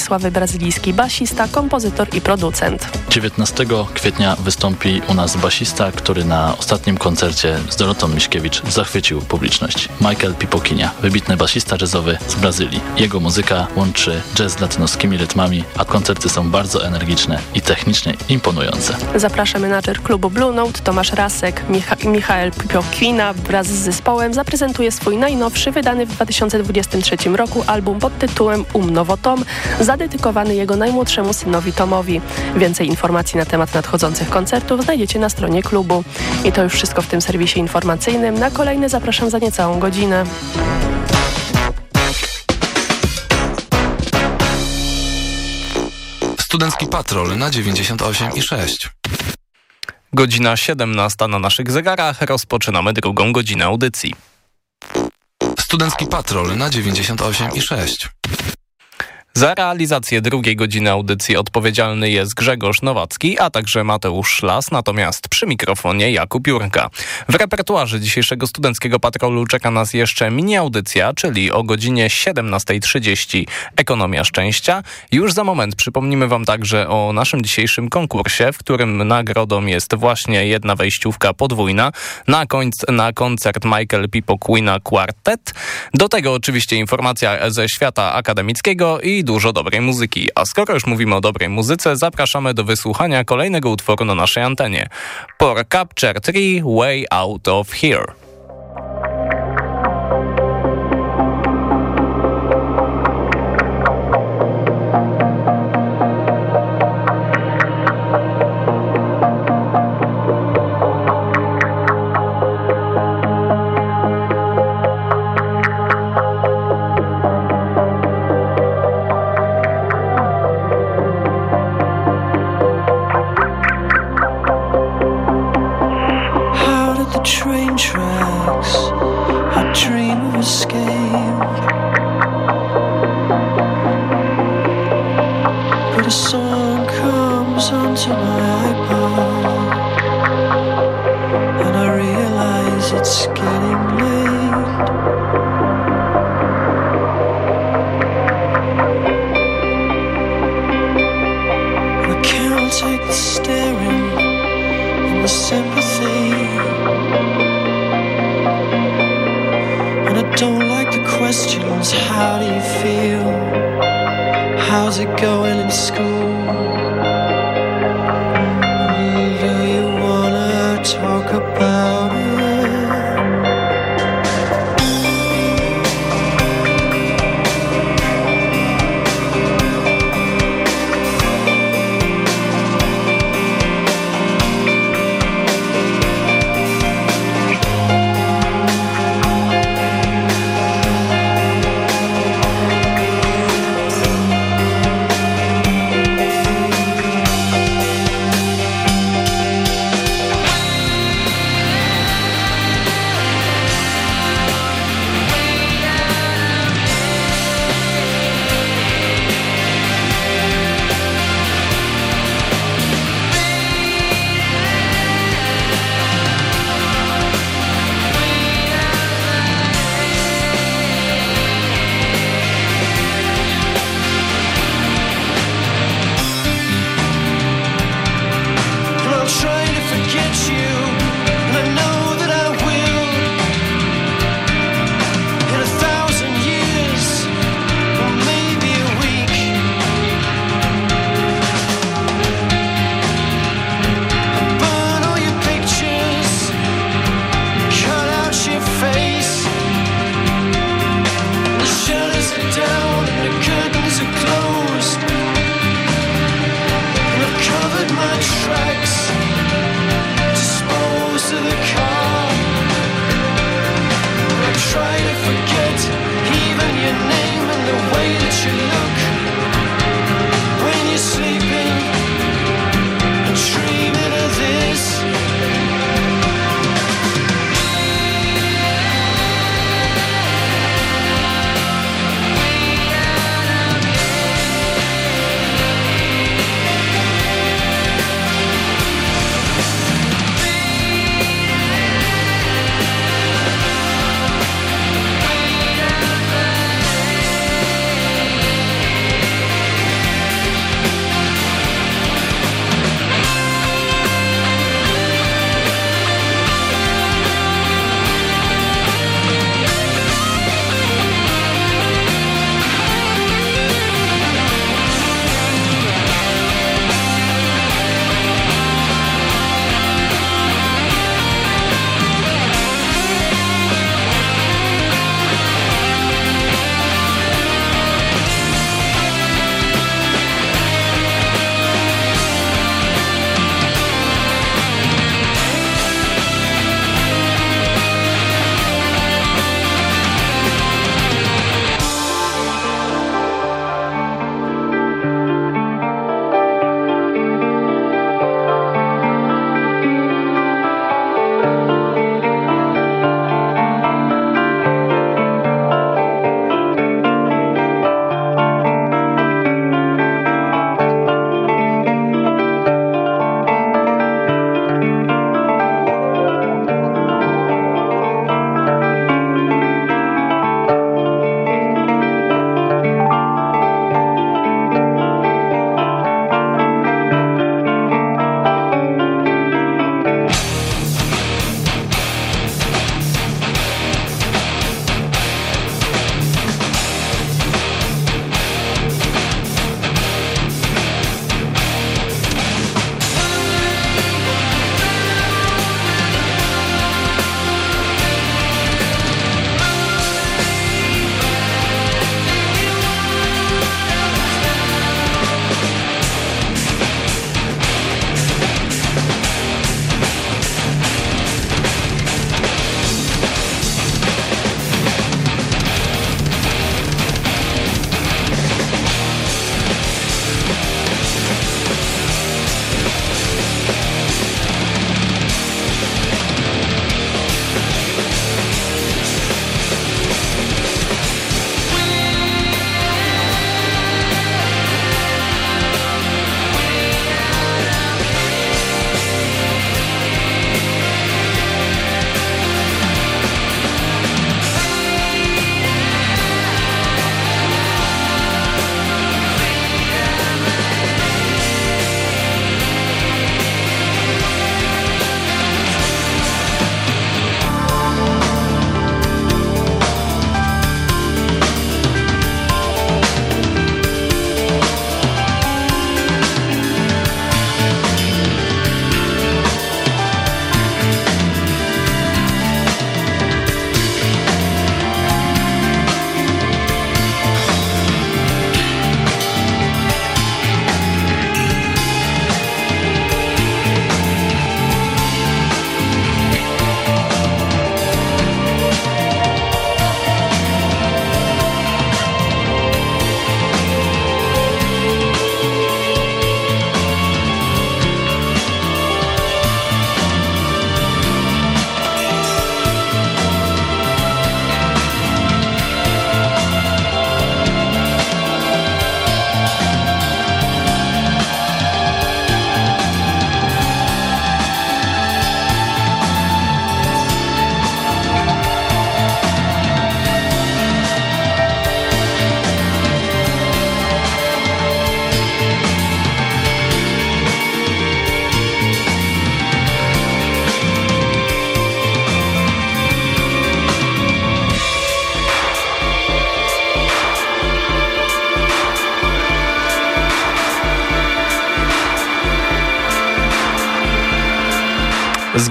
sławy brazylijski basista, kompozytor i producent. 19 kwietnia wystąpi u nas basista, który na ostatnim koncercie z Dorotą Miśkiewicz zachwycił publiczność. Michael Pipokinia, wybitny basista jazzowy z Brazylii. Jego muzyka łączy jazz z latynoskimi rytmami, a koncerty są bardzo energiczne i technicznie imponujące. Zaprasza menadżer klubu Blue Note Tomasz Rasek. Micha Michael Pipokwina wraz z zespołem zaprezentuje swój najnowszy, wydany w 2023 roku album pod tytułem Um Nowo Tom zadedykowany jego najmłodszemu synowi Tomowi. Więcej informacji na temat nadchodzących koncertów znajdziecie na stronie klubu. I to już wszystko w tym serwisie informacyjnym. Na kolejny zapraszam za niecałą godzinę. Studencki Patrol na 98 i 6. Godzina 17 na naszych zegarach. Rozpoczynamy drugą godzinę audycji. Studencki Patrol na 98 i 6. Za realizację drugiej godziny audycji odpowiedzialny jest Grzegorz Nowacki, a także Mateusz Szlas, natomiast przy mikrofonie Jakub Jurka. W repertuarze dzisiejszego studenckiego patrolu czeka nas jeszcze mini audycja, czyli o godzinie 17.30 Ekonomia Szczęścia. Już za moment przypomnimy Wam także o naszym dzisiejszym konkursie, w którym nagrodą jest właśnie jedna wejściówka podwójna na, końc, na koncert Michael Pipo Queena Quartet. Do tego oczywiście informacja ze świata akademickiego i dużo dobrej muzyki. A skoro już mówimy o dobrej muzyce, zapraszamy do wysłuchania kolejnego utworu na naszej antenie. Por Capture 3 Way Out of Here.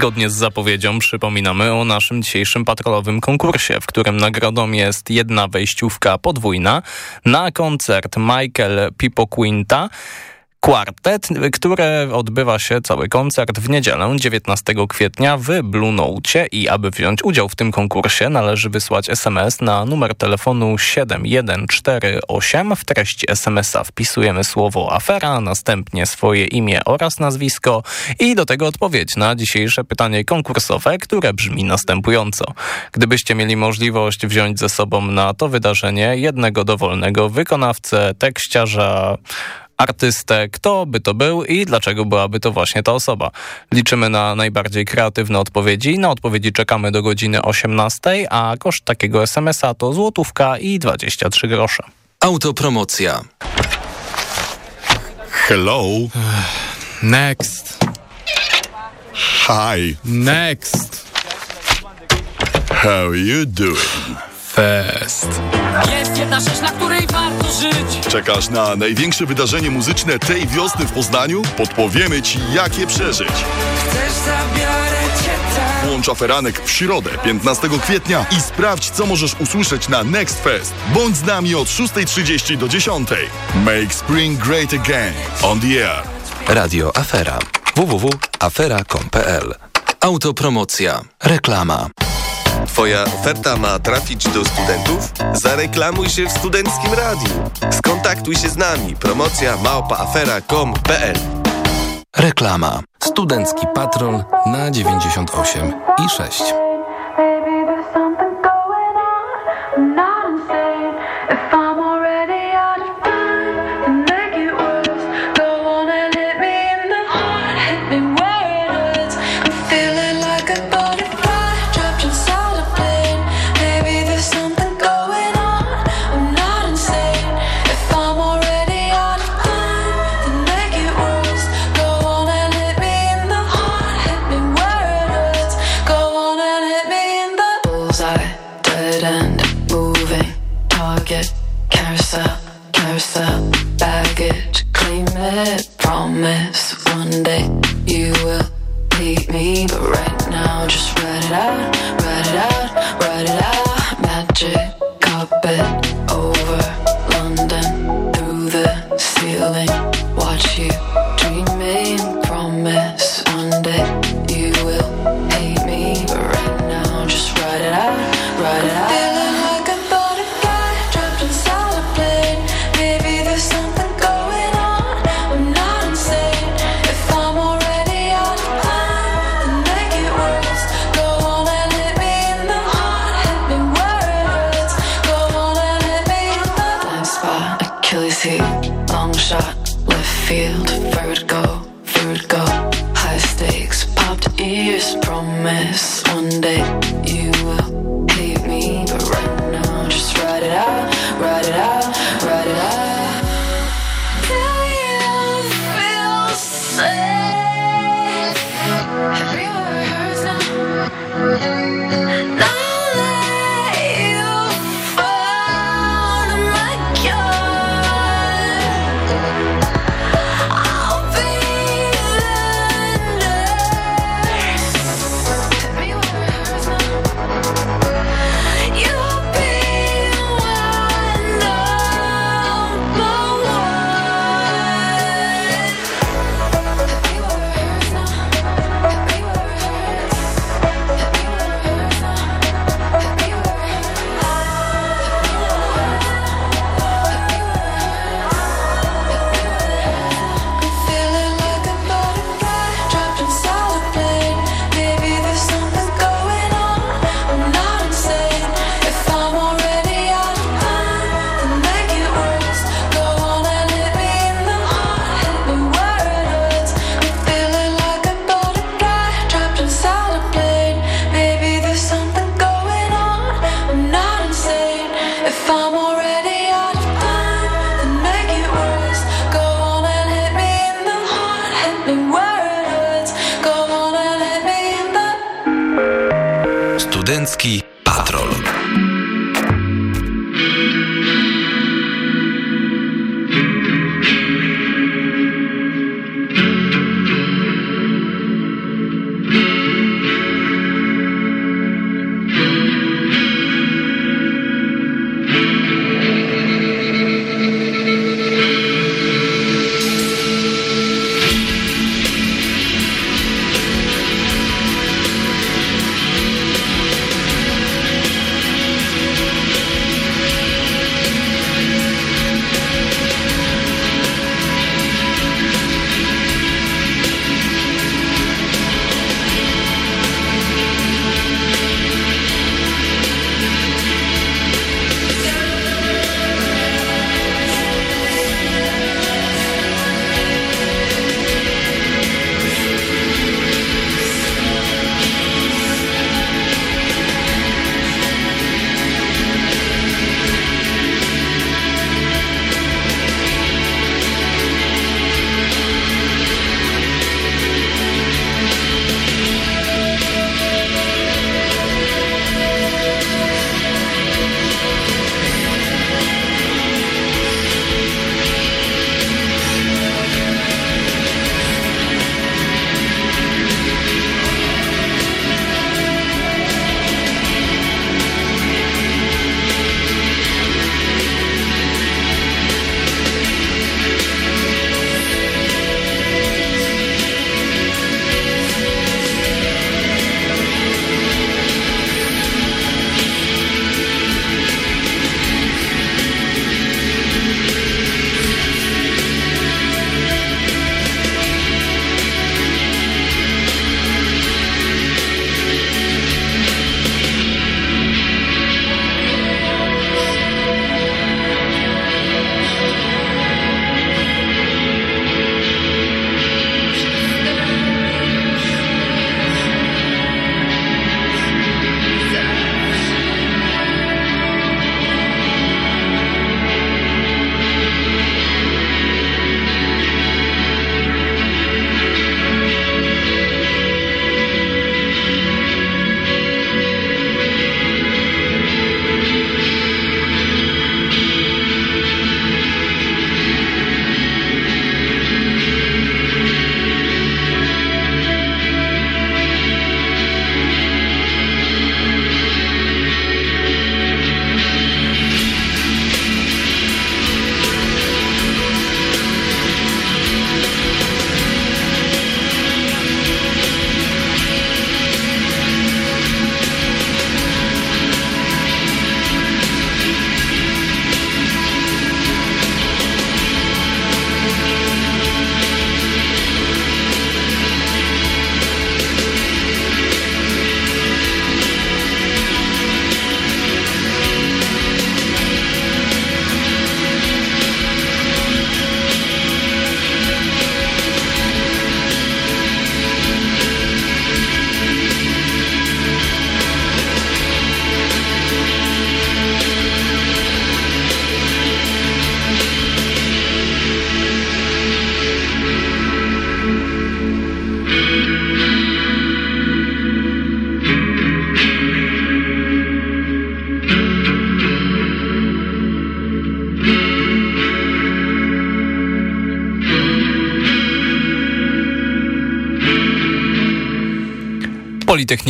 Zgodnie z zapowiedzią przypominamy o naszym dzisiejszym patrolowym konkursie, w którym nagrodą jest jedna wejściówka podwójna na koncert Michael Pipo Quinta Kwartet, które odbywa się cały koncert w niedzielę 19 kwietnia w Blue Note i aby wziąć udział w tym konkursie należy wysłać SMS na numer telefonu 7148. W treści SMS-a wpisujemy słowo afera, następnie swoje imię oraz nazwisko i do tego odpowiedź na dzisiejsze pytanie konkursowe, które brzmi następująco. Gdybyście mieli możliwość wziąć ze sobą na to wydarzenie jednego dowolnego wykonawcę, tekściarza, artystę, kto by to był i dlaczego byłaby to właśnie ta osoba. Liczymy na najbardziej kreatywne odpowiedzi. Na odpowiedzi czekamy do godziny 18, a koszt takiego SMS-a to złotówka i 23 grosze. Autopromocja. Hello. Next. Hi. Next. How you doing? Fest. Jest jedna rzecz, na której warto żyć. Czekasz na największe wydarzenie muzyczne tej wiosny w Poznaniu? Podpowiemy Ci, jak je przeżyć. Chcesz, zabiorę cię tam. Włącz aferanek w środę, 15 kwietnia i sprawdź, co możesz usłyszeć na Next Fest. Bądź z nami od 6.30 do 10.00. Make spring great again. On the air. Radio Afera. www.afera.com.pl Autopromocja. Reklama. Twoja oferta ma trafić do studentów? Zareklamuj się w Studenckim Radiu. Skontaktuj się z nami. Promocja małpaafera.com.pl Reklama. Studencki Patrol na 98 i 6.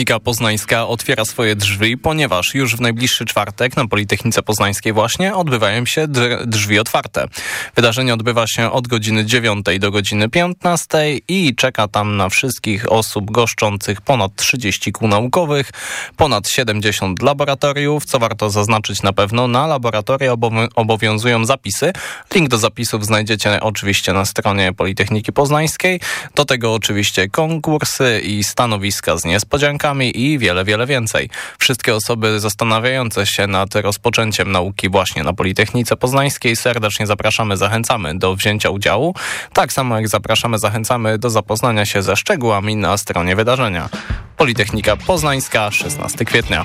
Politechnika Poznańska otwiera swoje drzwi, ponieważ już w najbliższy czwartek na Politechnice Poznańskiej właśnie odbywają się drzwi otwarte. Wydarzenie odbywa się od godziny 9 do godziny 15 i czeka tam na wszystkich osób goszczących ponad 30 kół naukowych, ponad 70 laboratoriów, co warto zaznaczyć na pewno, na laboratoria obowiązują zapisy. Link do zapisów znajdziecie oczywiście na stronie Politechniki Poznańskiej. Do tego oczywiście konkursy i stanowiska z niespodziankami i wiele, wiele więcej. Wszystkie osoby zastanawiające się nad rozpoczęciem nauki właśnie na Politechnice Poznańskiej serdecznie zapraszamy, zachęcamy do wzięcia udziału. Tak samo jak zapraszamy, zachęcamy do zapoznania się ze szczegółami na stronie wydarzenia. Politechnika Poznańska, 16 kwietnia.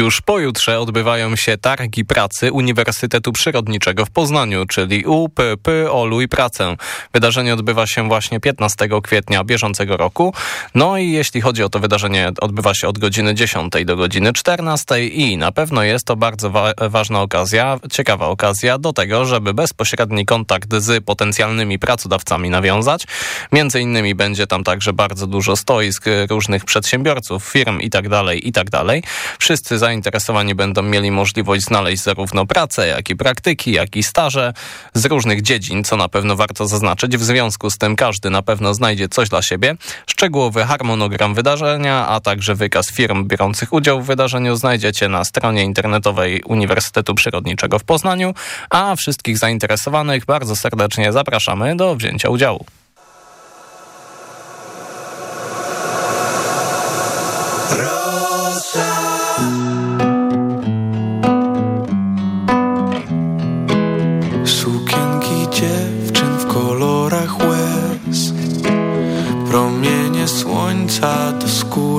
Już pojutrze odbywają się targi pracy Uniwersytetu Przyrodniczego w Poznaniu, czyli UPP Oluj Pracę. Wydarzenie odbywa się właśnie 15 kwietnia bieżącego roku. No i jeśli chodzi o to wydarzenie, odbywa się od godziny 10 do godziny 14 i na pewno jest to bardzo wa ważna okazja, ciekawa okazja do tego, żeby bezpośredni kontakt z potencjalnymi pracodawcami nawiązać. Między innymi będzie tam także bardzo dużo stoisk różnych przedsiębiorców, firm i tak dalej, i tak. Wszyscy zainteresowani będą mieli możliwość znaleźć zarówno pracę, jak i praktyki, jak i staże z różnych dziedzin, co na pewno warto zaznaczyć. W związku z tym każdy na pewno znajdzie coś dla siebie. Szczegółowy harmonogram wydarzenia, a także wykaz firm biorących udział w wydarzeniu znajdziecie na stronie internetowej Uniwersytetu Przyrodniczego w Poznaniu, a wszystkich zainteresowanych bardzo serdecznie zapraszamy do wzięcia udziału.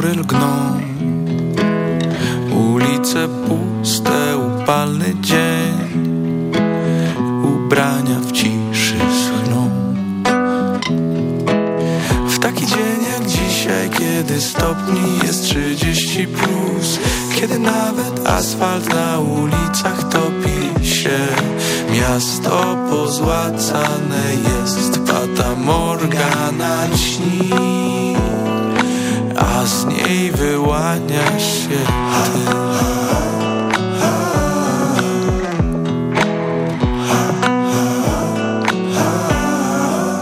Skóry lgną. Ulice puste, upalny dzień. Ubrania w ciszy schną. W taki dzień jak dzisiaj, kiedy stopni jest 30 plus Kiedy nawet asfalt na ulicach topi się. Miasto pozłacane jest Fata Morgana śni A z niej wyłania się.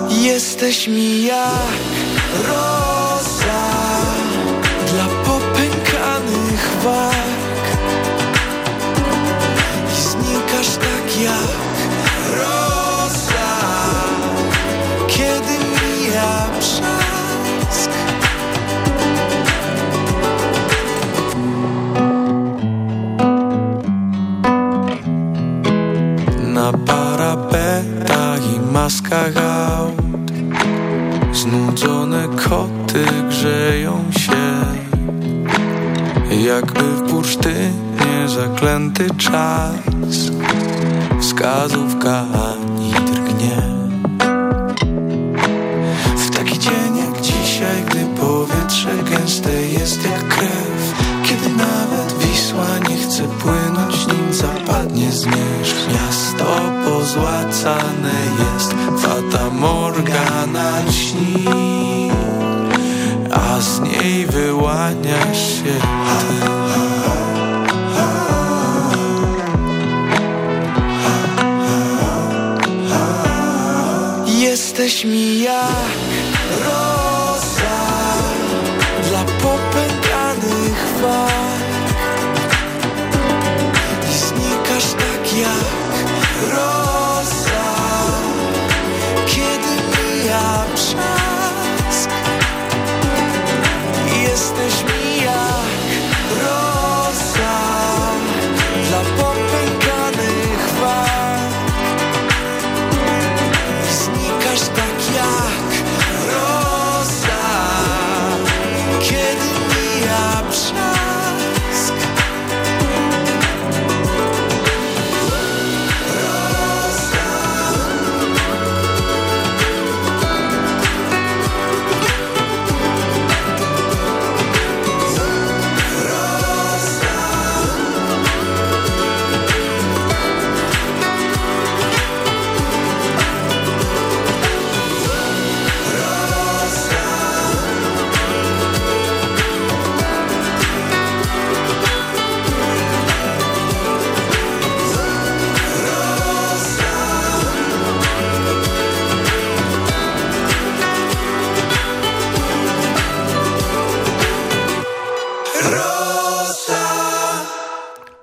Ty Jesteś mi jak aut Znudzone koty grzeją się. Jakby w bursztynie zaklęty czas. Wskazówka A z niej wyłania się ty. Jesteś mi jak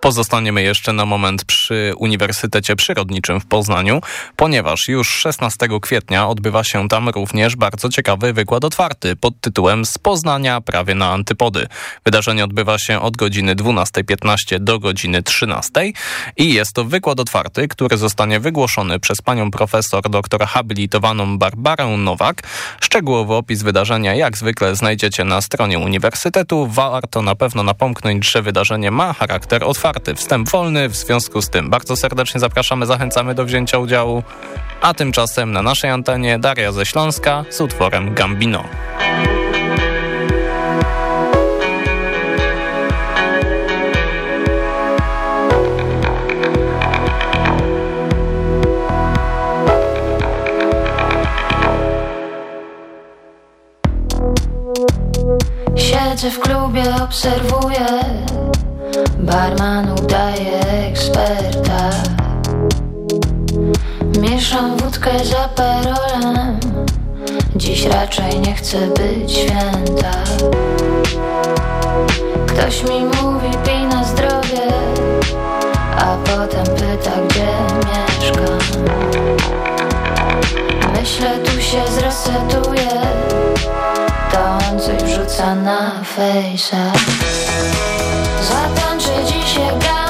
Pozostaniemy jeszcze na moment przy Uniwersytecie Przyrodniczym w Poznaniu, ponieważ już 16 kwietnia odbywa się tam również bardzo ciekawy wykład otwarty pod tytułem Z Poznania prawie na antypody. Wydarzenie odbywa się od godziny 12.15 do godziny 13.00 i jest to wykład otwarty, który zostanie wygłoszony przez panią profesor doktor habilitowaną Barbarę Nowak. Szczegółowy opis wydarzenia jak zwykle znajdziecie na stronie Uniwersytetu. Warto na pewno napomknąć, że wydarzenie ma charakter otwarty, wstęp wolny, w związku z tym bardzo serdecznie zapraszamy, zachęcamy do wzięcia udziału. A tymczasem na naszej antenie Daria ze Śląska z utworem Gambino. Siedzę w klubie, obserwuję Barman udaje eksperta. Mieszam wódkę za perolem Dziś raczej nie chcę być święta. Ktoś mi mówi pij na zdrowie. A potem pyta gdzie mieszkam. Myślę tu się zresetuję To on coś wrzuca na fejsa Zatańczę dzisiaj gambino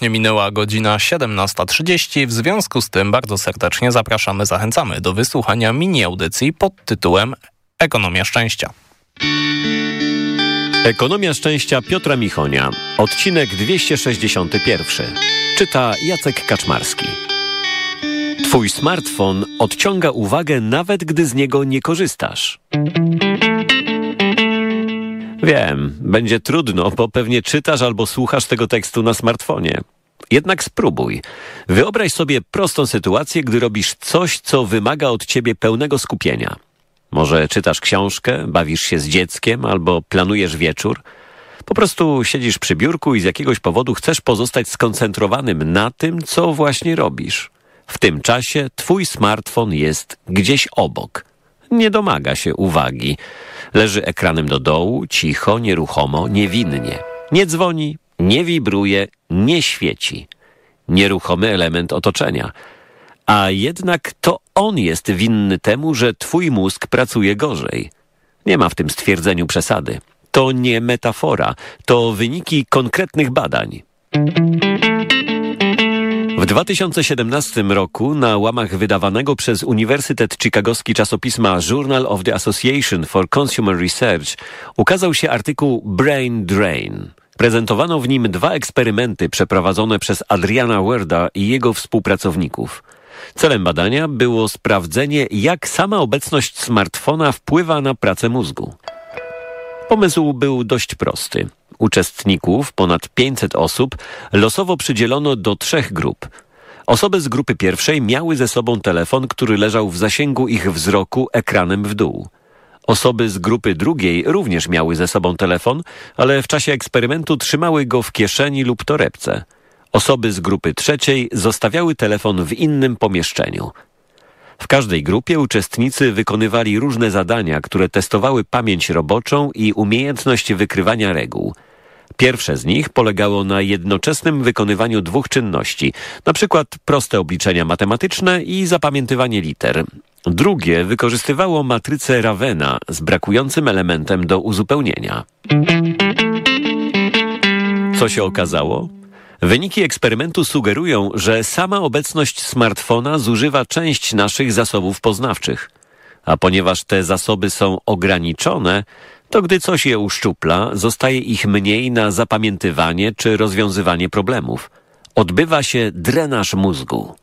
Właśnie minęła godzina 17.30. W związku z tym bardzo serdecznie zapraszamy, zachęcamy do wysłuchania mini audycji pod tytułem Ekonomia Szczęścia. Ekonomia szczęścia Piotra Michonia. Odcinek 261. Czyta Jacek Kaczmarski. Twój smartfon odciąga uwagę nawet gdy z niego nie korzystasz. Wiem, będzie trudno, bo pewnie czytasz albo słuchasz tego tekstu na smartfonie. Jednak spróbuj. Wyobraź sobie prostą sytuację, gdy robisz coś, co wymaga od ciebie pełnego skupienia. Może czytasz książkę, bawisz się z dzieckiem albo planujesz wieczór. Po prostu siedzisz przy biurku i z jakiegoś powodu chcesz pozostać skoncentrowanym na tym, co właśnie robisz. W tym czasie twój smartfon jest gdzieś obok. Nie domaga się uwagi. Leży ekranem do dołu, cicho, nieruchomo, niewinnie. Nie dzwoni, nie wibruje, nie świeci. nieruchomy element otoczenia. A jednak to on jest winny temu, że twój mózg pracuje gorzej. Nie ma w tym stwierdzeniu przesady. To nie metafora, to wyniki konkretnych badań. W 2017 roku na łamach wydawanego przez Uniwersytet Chicagowski czasopisma Journal of the Association for Consumer Research ukazał się artykuł Brain Drain. Prezentowano w nim dwa eksperymenty przeprowadzone przez Adriana Werda i jego współpracowników. Celem badania było sprawdzenie, jak sama obecność smartfona wpływa na pracę mózgu. Pomysł był dość prosty. Uczestników, ponad 500 osób, losowo przydzielono do trzech grup. Osoby z grupy pierwszej miały ze sobą telefon, który leżał w zasięgu ich wzroku ekranem w dół. Osoby z grupy drugiej również miały ze sobą telefon, ale w czasie eksperymentu trzymały go w kieszeni lub torebce. Osoby z grupy trzeciej zostawiały telefon w innym pomieszczeniu. W każdej grupie uczestnicy wykonywali różne zadania, które testowały pamięć roboczą i umiejętność wykrywania reguł. Pierwsze z nich polegało na jednoczesnym wykonywaniu dwóch czynności, przykład proste obliczenia matematyczne i zapamiętywanie liter. Drugie wykorzystywało matrycę Ravena z brakującym elementem do uzupełnienia. Co się okazało? Wyniki eksperymentu sugerują, że sama obecność smartfona zużywa część naszych zasobów poznawczych. A ponieważ te zasoby są ograniczone, to gdy coś je uszczupla, zostaje ich mniej na zapamiętywanie czy rozwiązywanie problemów. Odbywa się drenaż mózgu.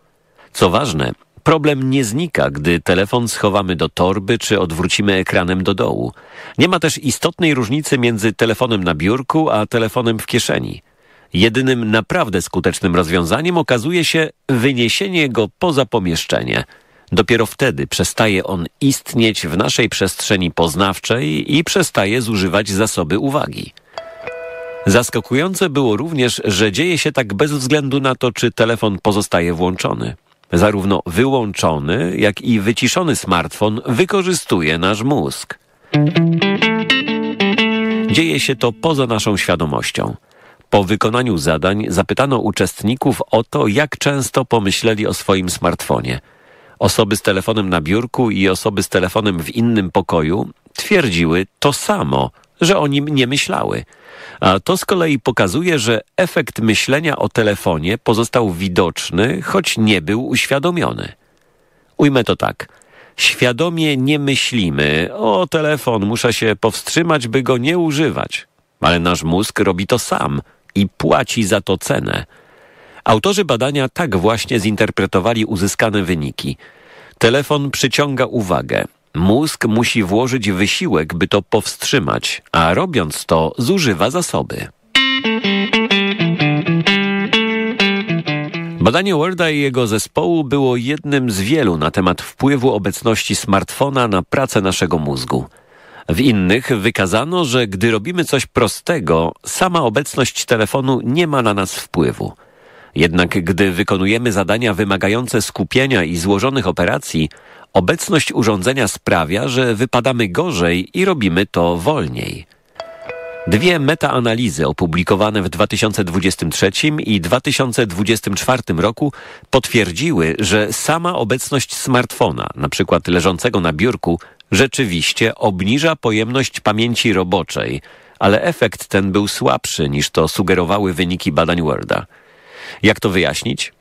Co ważne, problem nie znika, gdy telefon schowamy do torby czy odwrócimy ekranem do dołu. Nie ma też istotnej różnicy między telefonem na biurku a telefonem w kieszeni. Jedynym naprawdę skutecznym rozwiązaniem okazuje się wyniesienie go poza pomieszczenie. Dopiero wtedy przestaje on istnieć w naszej przestrzeni poznawczej i przestaje zużywać zasoby uwagi. Zaskakujące było również, że dzieje się tak bez względu na to, czy telefon pozostaje włączony. Zarówno wyłączony, jak i wyciszony smartfon wykorzystuje nasz mózg. Dzieje się to poza naszą świadomością. Po wykonaniu zadań zapytano uczestników o to, jak często pomyśleli o swoim smartfonie. Osoby z telefonem na biurku i osoby z telefonem w innym pokoju twierdziły to samo, że o nim nie myślały. A to z kolei pokazuje, że efekt myślenia o telefonie pozostał widoczny, choć nie był uświadomiony. Ujmę to tak. Świadomie nie myślimy, o telefon, muszę się powstrzymać, by go nie używać. Ale nasz mózg robi to sam i płaci za to cenę. Autorzy badania tak właśnie zinterpretowali uzyskane wyniki. Telefon przyciąga uwagę. Mózg musi włożyć wysiłek, by to powstrzymać, a robiąc to zużywa zasoby. Badanie Worda i jego zespołu było jednym z wielu na temat wpływu obecności smartfona na pracę naszego mózgu. W innych wykazano, że gdy robimy coś prostego, sama obecność telefonu nie ma na nas wpływu. Jednak gdy wykonujemy zadania wymagające skupienia i złożonych operacji, obecność urządzenia sprawia, że wypadamy gorzej i robimy to wolniej. Dwie metaanalizy opublikowane w 2023 i 2024 roku potwierdziły, że sama obecność smartfona, na przykład leżącego na biurku, rzeczywiście obniża pojemność pamięci roboczej, ale efekt ten był słabszy niż to sugerowały wyniki badań Worda. Jak to wyjaśnić?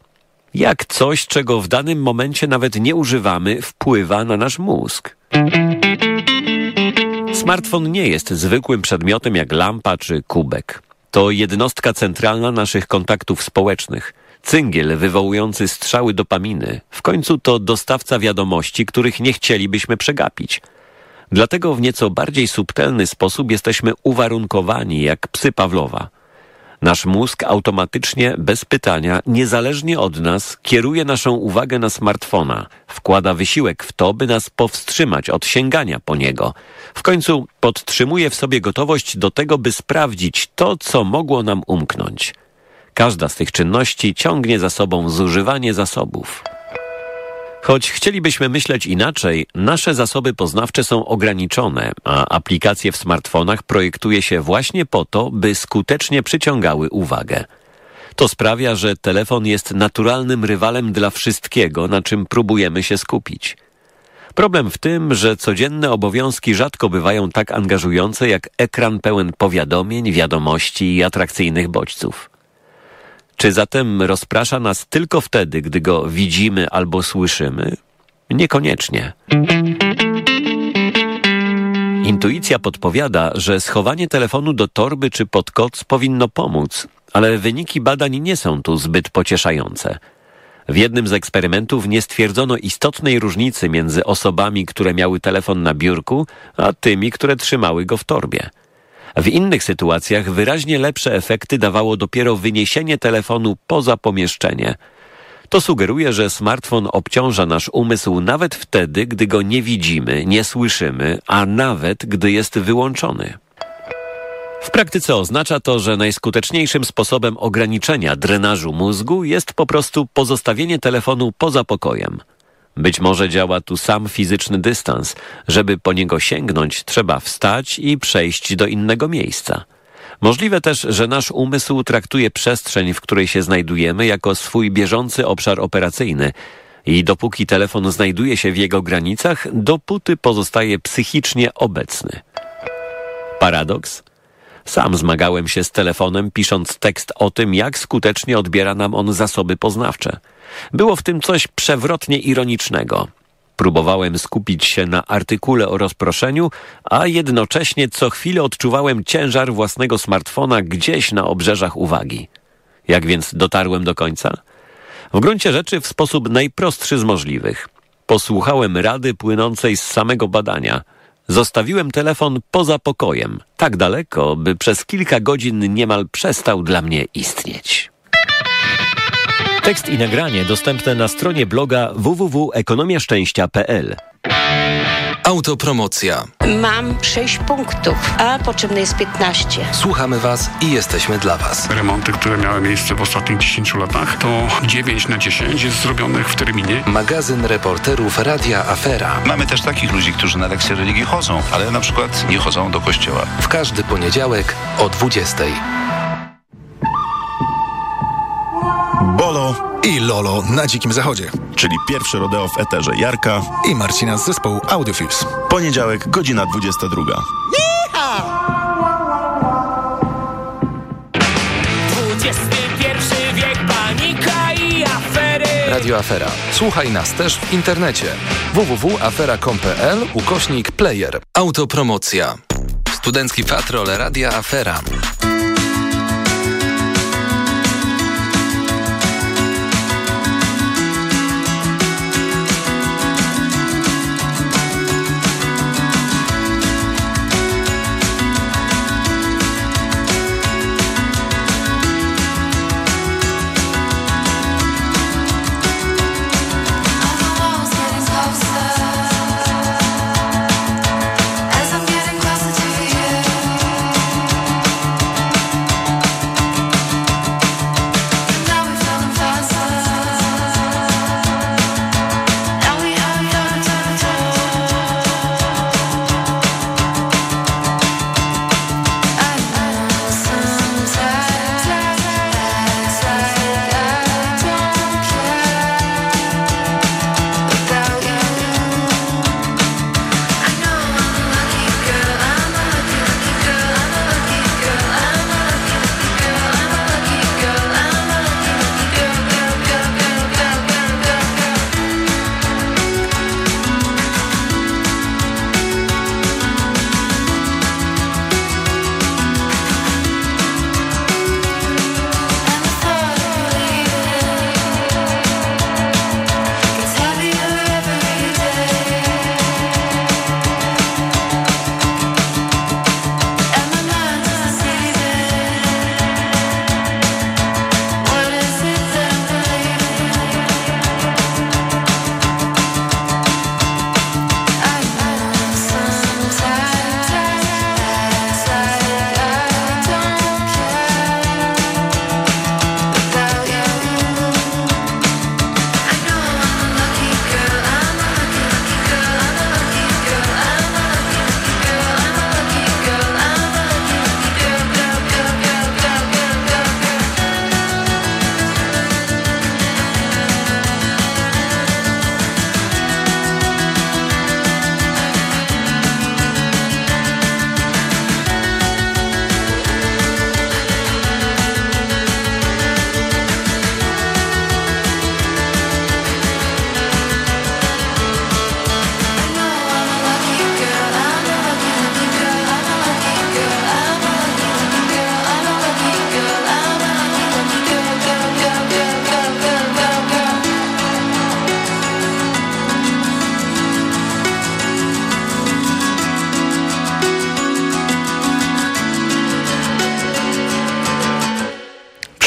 Jak coś, czego w danym momencie nawet nie używamy, wpływa na nasz mózg? Smartfon nie jest zwykłym przedmiotem jak lampa czy kubek. To jednostka centralna naszych kontaktów społecznych. Cyngiel wywołujący strzały dopaminy. W końcu to dostawca wiadomości, których nie chcielibyśmy przegapić. Dlatego w nieco bardziej subtelny sposób jesteśmy uwarunkowani jak psy Pawlowa. Nasz mózg automatycznie, bez pytania, niezależnie od nas, kieruje naszą uwagę na smartfona, wkłada wysiłek w to, by nas powstrzymać od sięgania po niego. W końcu podtrzymuje w sobie gotowość do tego, by sprawdzić to, co mogło nam umknąć. Każda z tych czynności ciągnie za sobą zużywanie zasobów. Choć chcielibyśmy myśleć inaczej, nasze zasoby poznawcze są ograniczone, a aplikacje w smartfonach projektuje się właśnie po to, by skutecznie przyciągały uwagę. To sprawia, że telefon jest naturalnym rywalem dla wszystkiego, na czym próbujemy się skupić. Problem w tym, że codzienne obowiązki rzadko bywają tak angażujące jak ekran pełen powiadomień, wiadomości i atrakcyjnych bodźców. Czy zatem rozprasza nas tylko wtedy, gdy go widzimy albo słyszymy? Niekoniecznie. Intuicja podpowiada, że schowanie telefonu do torby czy pod koc powinno pomóc, ale wyniki badań nie są tu zbyt pocieszające. W jednym z eksperymentów nie stwierdzono istotnej różnicy między osobami, które miały telefon na biurku, a tymi, które trzymały go w torbie. W innych sytuacjach wyraźnie lepsze efekty dawało dopiero wyniesienie telefonu poza pomieszczenie. To sugeruje, że smartfon obciąża nasz umysł nawet wtedy, gdy go nie widzimy, nie słyszymy, a nawet gdy jest wyłączony. W praktyce oznacza to, że najskuteczniejszym sposobem ograniczenia drenażu mózgu jest po prostu pozostawienie telefonu poza pokojem. Być może działa tu sam fizyczny dystans. Żeby po niego sięgnąć, trzeba wstać i przejść do innego miejsca. Możliwe też, że nasz umysł traktuje przestrzeń, w której się znajdujemy, jako swój bieżący obszar operacyjny i dopóki telefon znajduje się w jego granicach, dopóty pozostaje psychicznie obecny. Paradoks? Sam zmagałem się z telefonem, pisząc tekst o tym, jak skutecznie odbiera nam on zasoby poznawcze. Było w tym coś przewrotnie ironicznego. Próbowałem skupić się na artykule o rozproszeniu, a jednocześnie co chwilę odczuwałem ciężar własnego smartfona gdzieś na obrzeżach uwagi. Jak więc dotarłem do końca? W gruncie rzeczy w sposób najprostszy z możliwych. Posłuchałem rady płynącej z samego badania. Zostawiłem telefon poza pokojem, tak daleko, by przez kilka godzin niemal przestał dla mnie istnieć. Tekst i nagranie dostępne na stronie bloga www.ekonomiaszczęścia.pl. Autopromocja. Mam 6 punktów, a potrzebne jest 15. Słuchamy Was i jesteśmy dla Was. Remonty, które miały miejsce w ostatnich 10 latach, to 9 na 10 jest zrobionych w terminie. Magazyn reporterów Radia Afera. Mamy też takich ludzi, którzy na lekcje religii chodzą, ale na przykład nie chodzą do kościoła. W każdy poniedziałek o 20. i Lolo na Dzikim Zachodzie. Czyli pierwszy rodeo w eterze Jarka i Marcina z zespołu Audiofils. Poniedziałek, godzina 22. XXI wiek, panika i afery. Radio Afera. Słuchaj nas też w internecie. www.afera.com.pl ukośnik player. Autopromocja. Studencki patrol Radia Afera.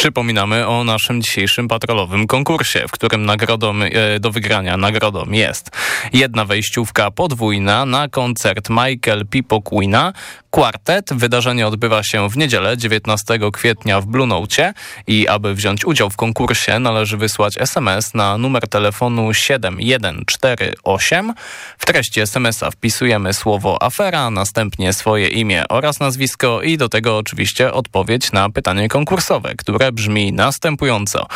Przypominamy o naszym dzisiejszym patrolowym konkursie, w którym nagrodą e, do wygrania nagrodą jest jedna wejściówka podwójna na koncert Michael Pipoquina, kwartet. Wydarzenie odbywa się w niedzielę 19 kwietnia w Blue Note i aby wziąć udział w konkursie należy wysłać SMS na numer telefonu 7148. W treści SMS-a wpisujemy słowo afera, następnie swoje imię oraz nazwisko i do tego oczywiście odpowiedź na pytanie konkursowe, które brzmi następująco.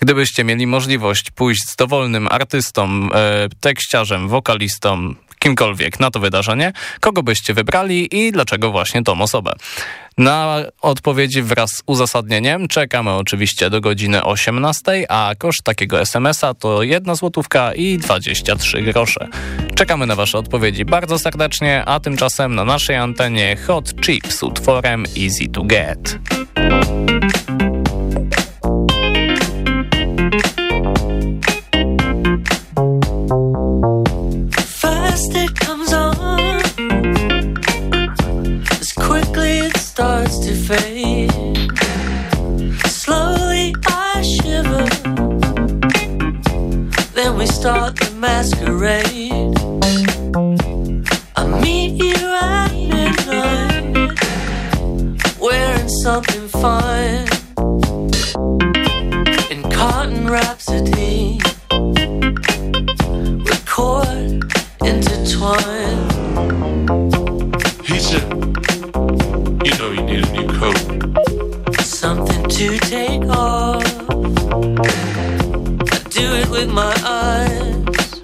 Gdybyście mieli możliwość pójść z dowolnym artystą, e, tekściarzem, wokalistą, kimkolwiek na to wydarzenie, kogo byście wybrali i dlaczego właśnie tą osobę. Na odpowiedzi wraz z uzasadnieniem czekamy oczywiście do godziny 18, a koszt takiego SMS-a to jedna złotówka i 23 grosze. Czekamy na Wasze odpowiedzi bardzo serdecznie, a tymczasem na naszej antenie Hot Chip z utworem Easy to Get. We start the masquerade I meet you at midnight Wearing something fine In cotton rhapsody caught intertwined He said, You know you need a new coat. Something to take off. Do it with my eyes,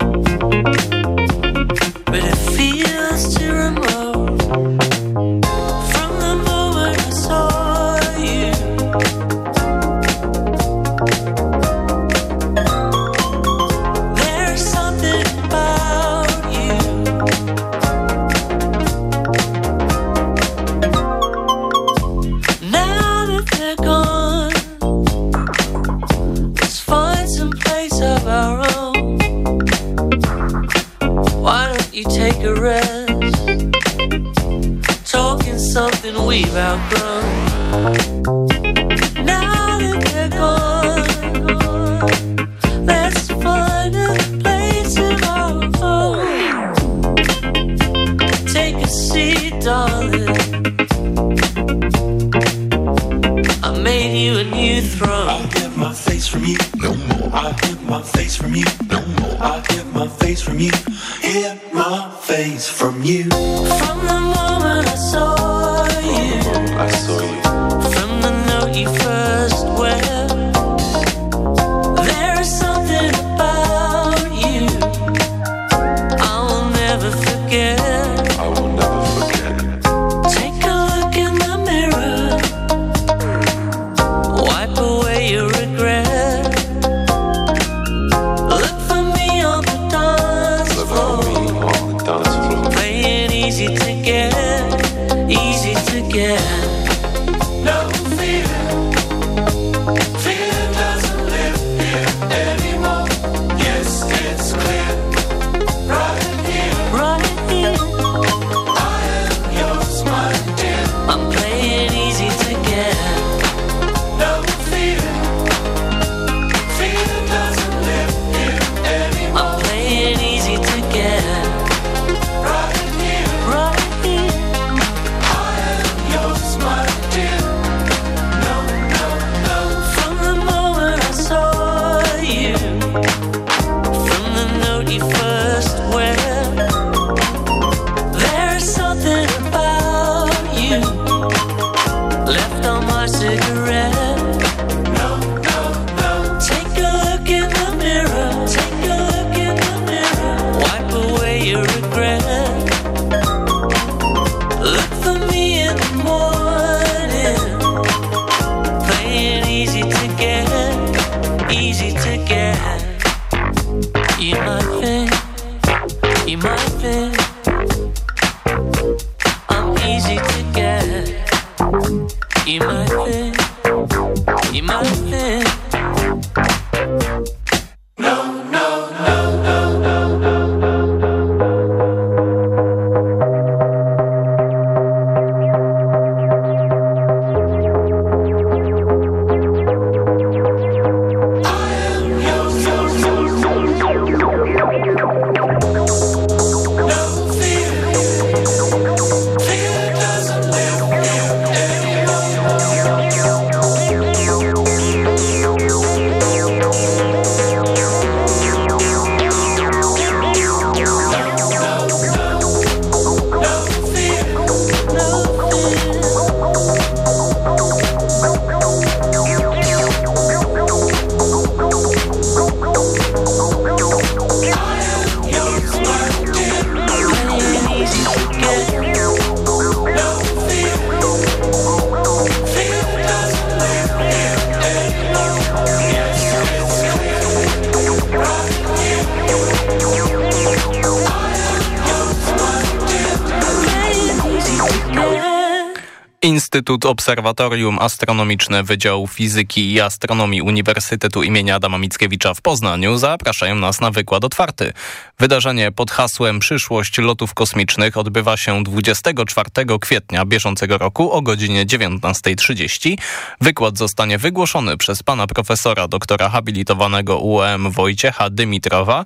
Instytut Obserwatorium Astronomiczne Wydziału Fizyki i Astronomii Uniwersytetu imienia Adama Mickiewicza w Poznaniu zapraszają nas na wykład otwarty. Wydarzenie pod hasłem Przyszłość lotów kosmicznych odbywa się 24 kwietnia bieżącego roku o godzinie 19.30. Wykład zostanie wygłoszony przez pana profesora doktora habilitowanego UEM Wojciecha Dymitrowa,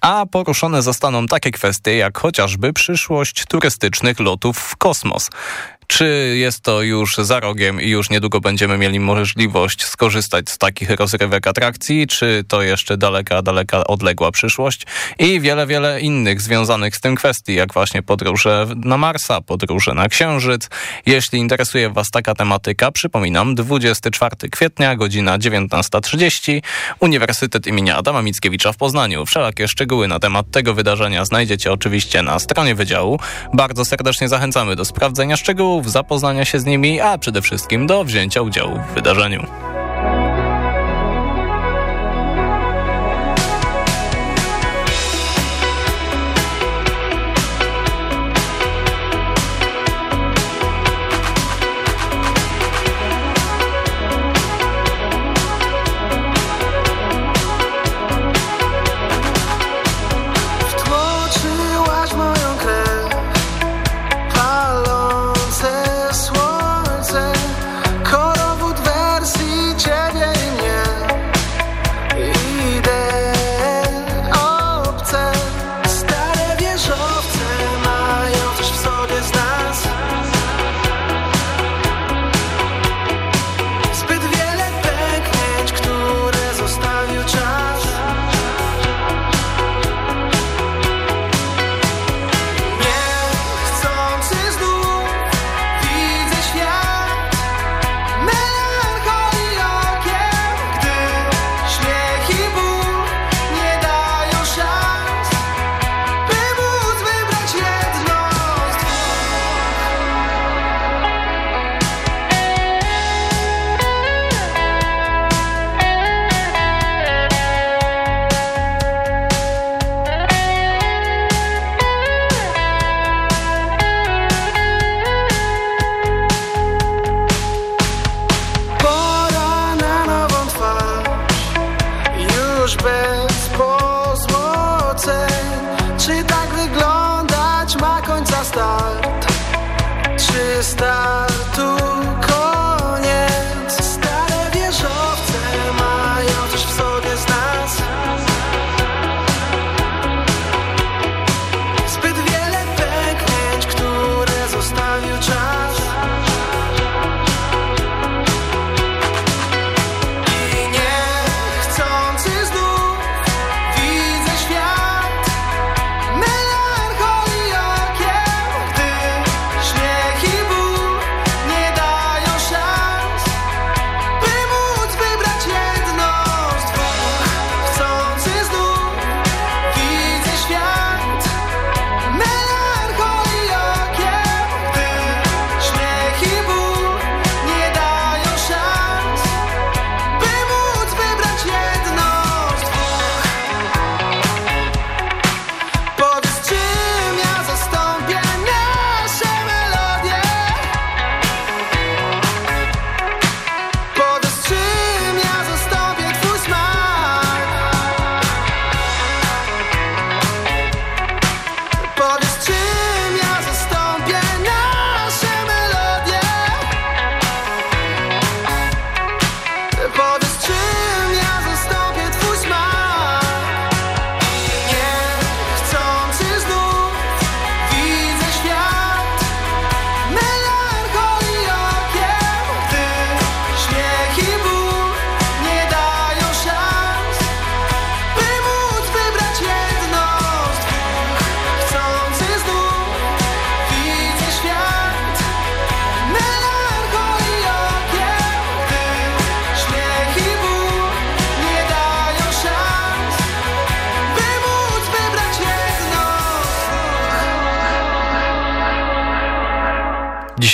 a poruszone zostaną takie kwestie jak chociażby przyszłość turystycznych lotów w kosmos. Czy jest to już za rogiem i już niedługo będziemy mieli możliwość skorzystać z takich rozrywek atrakcji, czy to jeszcze daleka, daleka odległa przyszłość i wiele, wiele innych związanych z tym kwestii, jak właśnie podróże na Marsa, podróże na Księżyc. Jeśli interesuje Was taka tematyka, przypominam, 24 kwietnia, godzina 19.30, Uniwersytet imienia Adama Mickiewicza w Poznaniu. Wszelakie szczegóły na temat tego wydarzenia znajdziecie oczywiście na stronie Wydziału. Bardzo serdecznie zachęcamy do sprawdzenia szczegółów, zapoznania się z nimi, a przede wszystkim do wzięcia udziału w wydarzeniu.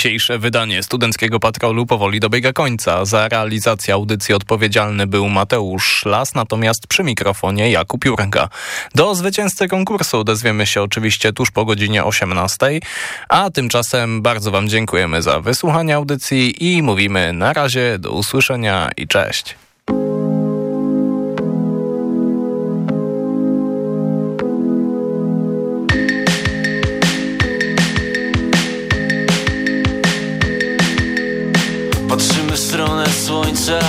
Dzisiejsze wydanie Studenckiego Patrolu powoli dobiega końca. Za realizację audycji odpowiedzialny był Mateusz Szlas, natomiast przy mikrofonie Jakub Jurga. Do zwycięzcy konkursu odezwiemy się oczywiście tuż po godzinie 18, a tymczasem bardzo Wam dziękujemy za wysłuchanie audycji i mówimy na razie, do usłyszenia i cześć. Słońca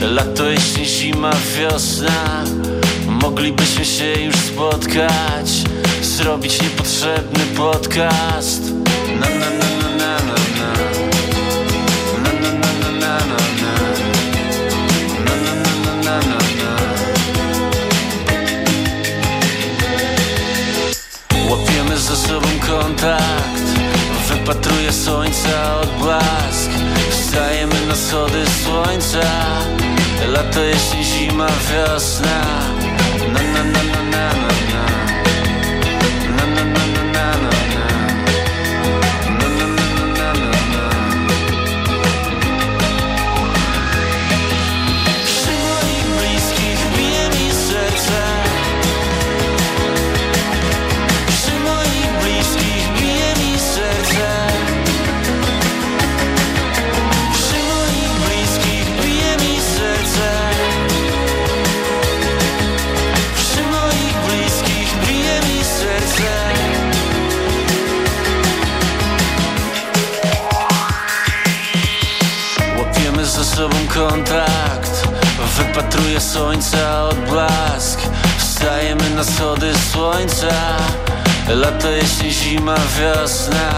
Lato, jesień, zima, wiosna Moglibyśmy się już spotkać Zrobić niepotrzebny podcast na na na na na na Łapiemy ze sobą kontakt Wypatruję słońca odblask Wstajemy na schody słońca. Lato, jesień, zima, wiosna. Na na na na na na Wypatruję słońca odblask Wstajemy na schody słońca. Lato, jesień, zima, wiosna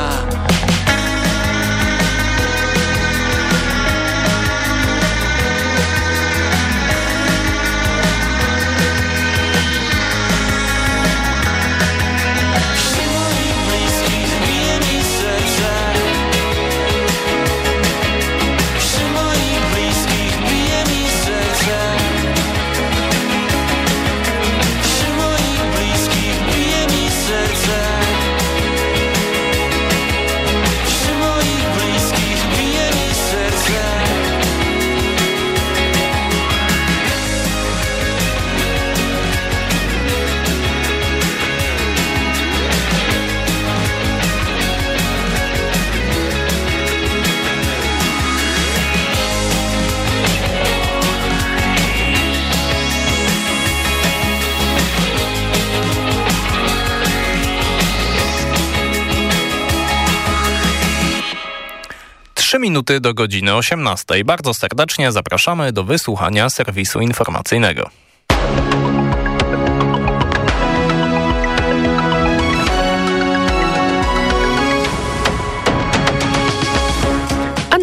minuty do godziny 18. Bardzo serdecznie zapraszamy do wysłuchania serwisu informacyjnego.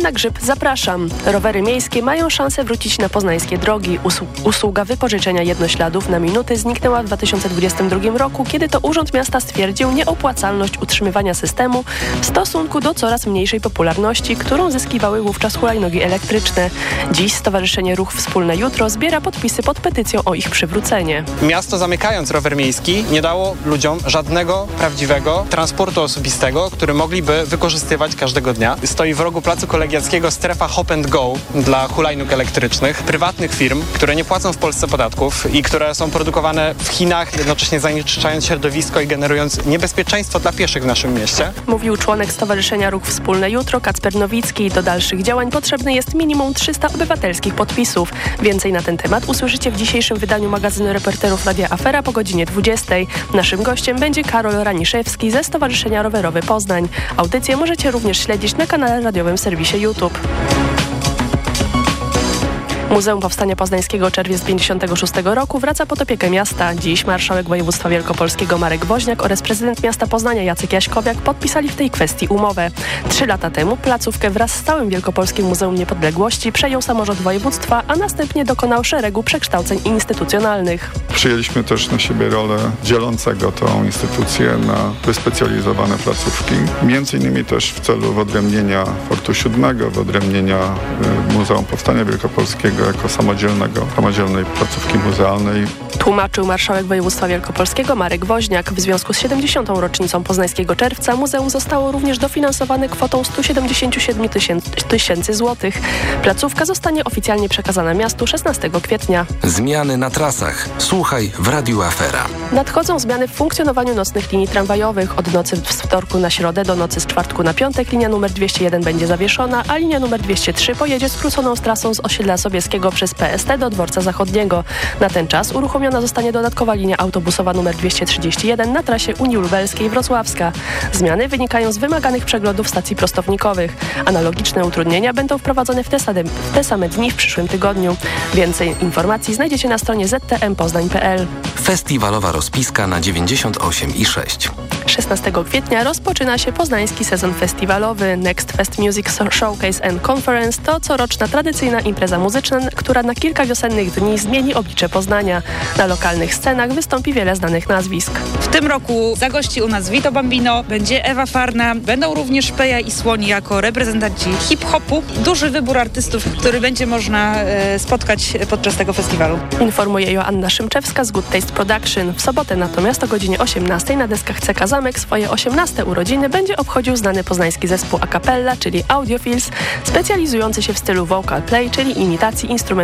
Anna Grzyb, zapraszam. Rowery miejskie mają szansę wrócić na poznańskie drogi. Usłu- usługa wypożyczenia jednośladów na minuty zniknęła w 2022 roku, kiedy to Urząd Miasta stwierdził nieopłacalność utrzymywania systemu w stosunku do coraz mniejszej popularności, którą zyskiwały wówczas hulajnogi elektryczne. Dziś Stowarzyszenie Ruch Wspólne Jutro zbiera podpisy pod petycją o ich przywrócenie. Miasto zamykając rower miejski nie dało ludziom żadnego prawdziwego transportu osobistego, który mogliby wykorzystywać każdego dnia. Stoi w rogu Placu Strefa Hop and Go dla hulajnóg elektrycznych, prywatnych firm, które nie płacą w Polsce podatków i które są produkowane w Chinach, jednocześnie zanieczyszczając środowisko i generując niebezpieczeństwo dla pieszych w naszym mieście. Mówił członek Stowarzyszenia Ruch Wspólne Jutro, Kacper Nowicki. Do dalszych działań potrzebne jest minimum 300 obywatelskich podpisów. Więcej na ten temat usłyszycie w dzisiejszym wydaniu magazynu reporterów Radia Afera po godzinie 20. Naszym gościem będzie Karol Raniszewski ze Stowarzyszenia Rowerowe Poznań. Audycję możecie również śledzić na kanale radiowym serwisie YouTube. wereldtop Muzeum Powstania Poznańskiego czerwiec 56 roku wraca pod opiekę miasta. Dziś marszałek województwa wielkopolskiego Marek Woźniak oraz prezydent miasta Poznania Jacek Jaśkowiak podpisali w tej kwestii umowę. Trzy lata temu placówkę wraz z całym Wielkopolskim Muzeum Niepodległości przejął samorząd województwa, a następnie dokonał szeregu przekształceń instytucjonalnych. Przyjęliśmy też na siebie rolę dzielącego tą instytucję na wyspecjalizowane placówki. Między innymi też w celu wyodrębnienia Fortu Siódmego, wyodrębnienia y, Muzeum Powstania Wielkopolskiego jako samodzielnego, samodzielnej placówki muzealnej. Tłumaczył marszałek województwa wielkopolskiego Marek Woźniak. W związku z 70. rocznicą Poznańskiego Czerwca muzeum zostało również dofinansowane kwotą 177 tysięcy, złotych. Placówka zostanie oficjalnie przekazana miastu 16 kwietnia. Zmiany na trasach. Słuchaj w Radiu Afera. Nadchodzą zmiany w funkcjonowaniu nocnych linii tramwajowych. Od nocy z wtorku na środę do nocy z czwartku na piątek linia numer 201 będzie zawieszona, a linia numer 203 pojedzie skróconą z trasą z osiedla Sobieskiego przez PST do dworca zachodniego. Na ten czas uruchomiona zostanie dodatkowa linia autobusowa numer 231 na trasie Unii Lubelskiej Wrocławska. Zmiany wynikają z wymaganych przeglądów stacji prostownikowych. Analogiczne utrudnienia będą wprowadzone w te, same, w te same dni w przyszłym tygodniu. Więcej informacji znajdziecie na stronie ztmpoznań.pl. Festiwalowa rozpiska na 98 i 6. 16 kwietnia rozpoczyna się poznański sezon festiwalowy Next Fest Music Showcase and Conference. To coroczna tradycyjna impreza muzyczna, która na kilka wiosennych dni zmieni oblicze Poznania. Na lokalnych scenach wystąpi wiele znanych nazwisk. W tym roku zagości u nas Vito Bambino, będzie Ewa Farna, będą również Peja i Słoni jako reprezentanci hip-hopu. Duży wybór artystów, który będzie można e, spotkać podczas tego festiwalu. Informuje Joanna Szymczewska z Good Taste Production. W sobotę natomiast o godzinie 18 na deskach CK Swoje 18 urodziny będzie obchodził znany poznański zespół a cappella, czyli Audiofils, specjalizujący się w stylu vocal play, czyli imitacji instrumentów